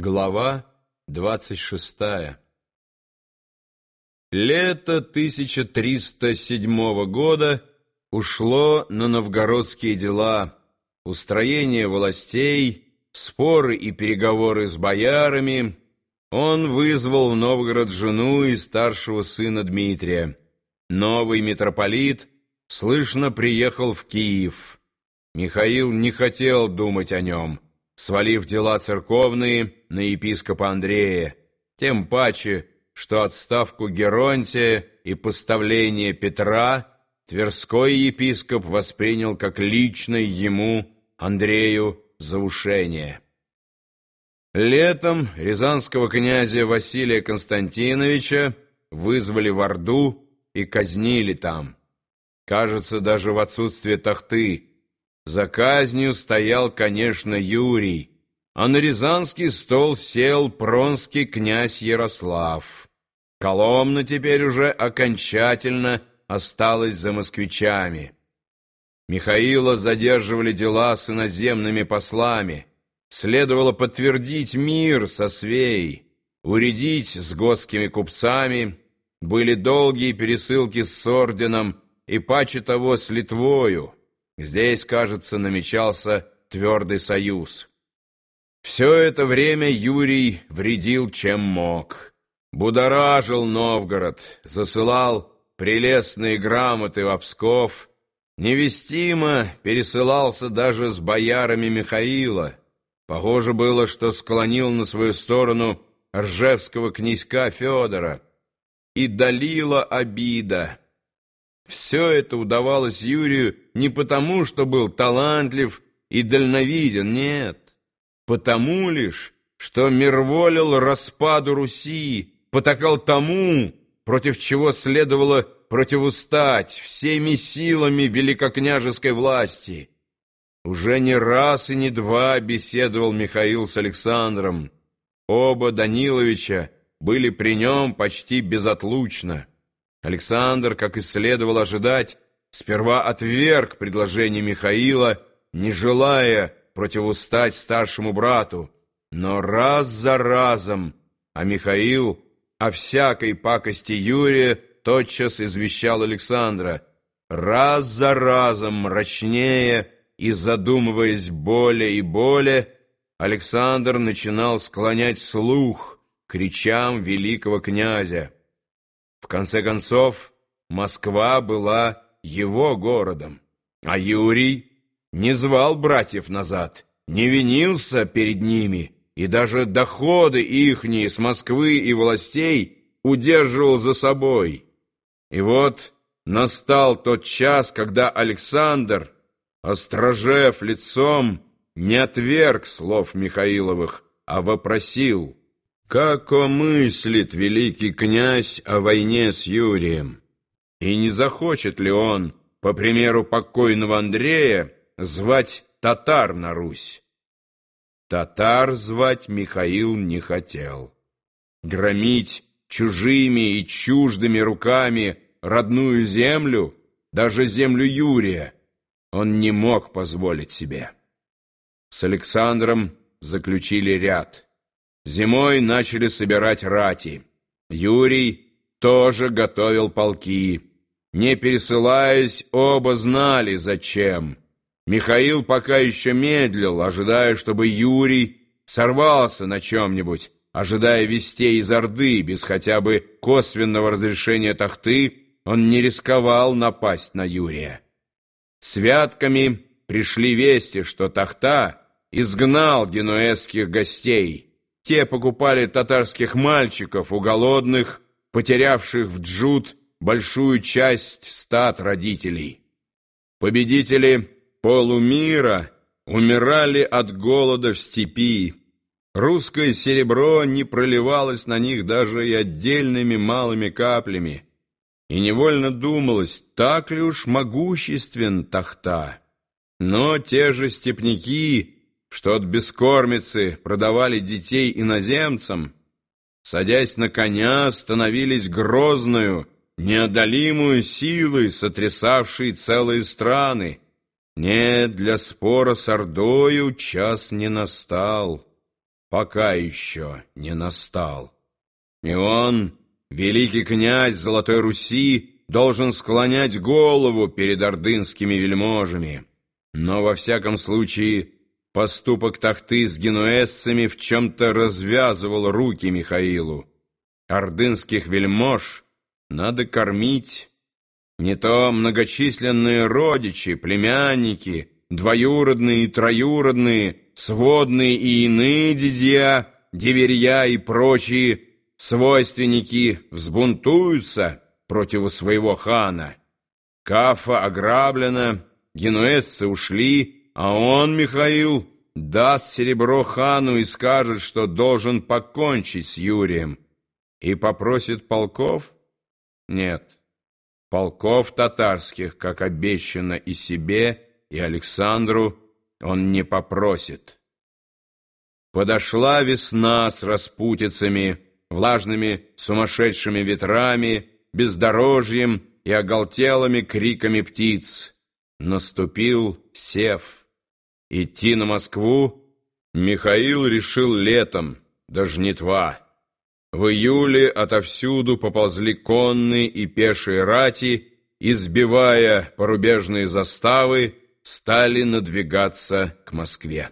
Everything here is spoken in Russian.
Глава двадцать шестая Лето 1307 года ушло на новгородские дела, устроение властей, споры и переговоры с боярами. Он вызвал в Новгород жену и старшего сына Дмитрия. Новый митрополит, слышно, приехал в Киев. Михаил не хотел думать о нем, свалив дела церковные на епископа Андрея, тем паче, что отставку Геронтия и поставление Петра Тверской епископ воспринял как личное ему, Андрею, заушение. Летом рязанского князя Василия Константиновича вызвали в Орду и казнили там. Кажется, даже в отсутствие тахты. За казнью стоял, конечно, Юрий, а на рязанский стол сел пронский князь Ярослав. Коломна теперь уже окончательно осталась за москвичами. Михаила задерживали дела с иноземными послами. Следовало подтвердить мир со Свеей, уредить с готскими купцами. Были долгие пересылки с орденом и, паче того, с Литвою. Здесь, кажется, намечался твердый союз. Все это время Юрий вредил чем мог. Будоражил Новгород, засылал прелестные грамоты в Псков, невестимо пересылался даже с боярами Михаила. Похоже было, что склонил на свою сторону ржевского князька Федора. И долила обида. Все это удавалось Юрию не потому, что был талантлив и дальновиден, нет, потому лишь, что мирволил распаду Руси, потакал тому, против чего следовало противустать всеми силами великокняжеской власти. Уже не раз и не два беседовал Михаил с Александром. Оба Даниловича были при нем почти безотлучно. Александр, как и следовало ожидать, сперва отверг предложение Михаила, не желая противустать старшему брату, но раз за разом, а Михаил о всякой пакости Юрия тотчас извещал Александра, раз за разом мрачнее и задумываясь более и более, Александр начинал склонять слух к речам великого князя. В конце концов, Москва была его городом, а Юрий не звал братьев назад, не винился перед ними и даже доходы ихние с Москвы и властей удерживал за собой. И вот настал тот час, когда Александр, острожев лицом, не отверг слов Михаиловых, а вопросил — как мыслит великий князь о войне с Юрием? И не захочет ли он, по примеру покойного Андрея, звать татар на Русь? Татар звать Михаил не хотел. Громить чужими и чуждыми руками родную землю, даже землю Юрия, он не мог позволить себе. С Александром заключили ряд — Зимой начали собирать рати. Юрий тоже готовил полки. Не пересылаясь, оба знали, зачем. Михаил пока еще медлил, ожидая, чтобы Юрий сорвался на чем-нибудь, ожидая вестей из Орды, без хотя бы косвенного разрешения тахты, он не рисковал напасть на Юрия. Святками пришли вести, что тахта изгнал генуэзских гостей — те покупали татарских мальчиков у голодных, потерявших в джут большую часть стат родителей. Победители полумира умирали от голода в степи. Русское серебро не проливалось на них даже и отдельными малыми каплями. И невольно думалось, так ли уж могуществен Тахта. Но те же степняки что от бескормицы продавали детей иноземцам, садясь на коня, становились грозную, неодолимую силой, сотрясавшей целые страны. Нет, для спора с Ордою час не настал. пока еще не настал. И он, великий князь Золотой Руси, должен склонять голову перед ордынскими вельможами. Но во всяком случае поступок Тахты с генуэзцами в чем-то развязывал руки Михаилу. Ордынских вельмож надо кормить. Не то многочисленные родичи, племянники, двоюродные и троюродные, сводные и иные дядья, деверья и прочие свойственники взбунтуются против своего хана. Кафа ограблена, генуэзцы ушли, а он, Михаил, даст серебро хану и скажет, что должен покончить с Юрием. И попросит полков? Нет, полков татарских, как обещано и себе, и Александру, он не попросит. Подошла весна с распутицами, влажными сумасшедшими ветрами, бездорожьем и оголтелыми криками птиц. Наступил сев. Идти на Москву Михаил решил летом, до жнитва. В июле отовсюду поползли конные и пешие рати, избивая порубежные заставы, стали надвигаться к Москве.